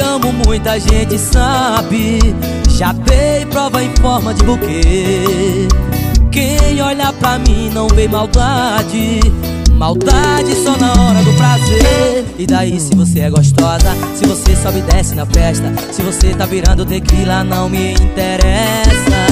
amo, muita gente sabe. Já dei prova em forma de buquê. Quem olha pra mim não vê maldade. Maldade só na hora do prazer. E daí se você é gostosa, se você sobe e desce na festa, se você tá virando tequila, não me interessa.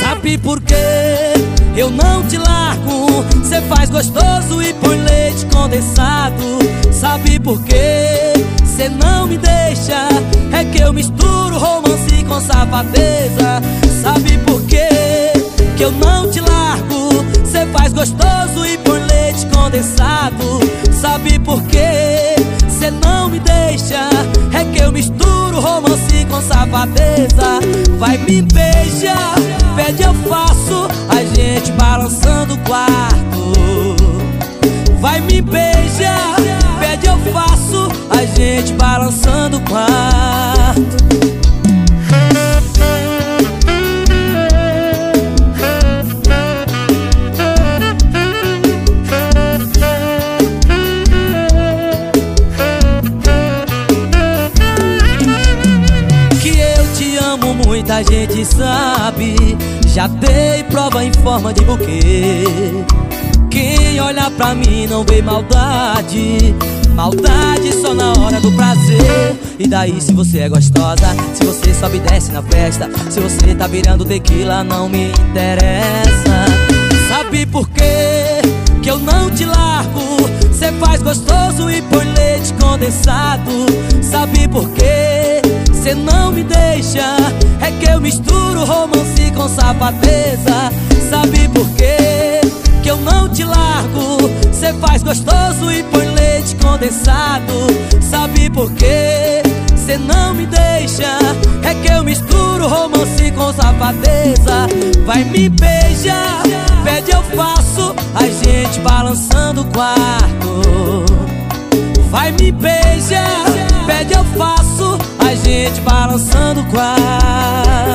Sabe por quê? Eu não te largo. Cê faz gostoso e põe leite condensado. Sabe por quê? Cê não me deixa. É que eu misturo romance com safadeza. Sabe por quê? Que eu não te largo. Cê faz gostoso e põe leite condensado. Sabe por quê? Cê não me deixa. É que eu misturo romance com safadeza. Vai me beijar, pede eu faço. A gente balançando o muita gente sabe. Já dei prova em forma de buquê. Quem olha pra mim não vê maldade. Maldade só na hora do prazer. E daí se você é gostosa, se você sobe e desce na festa, se você tá virando tequila, não me interessa. Sabe por quê? Que eu não te largo. Cê faz gostoso e põe leite condensado. Sabe por quê? Cê não me deixa. É que eu misturo romance com safadeza. Sabe por quê? Que eu não te largo. Cê faz gostoso e põe leite condensado. Sabe por quê? Cê não me deixa. É que eu misturo romance com safadeza. Vai me beijar, pede eu faço. A gente balançando o quarto. Vai me beijar, pede eu faço. A gente balançando quarto.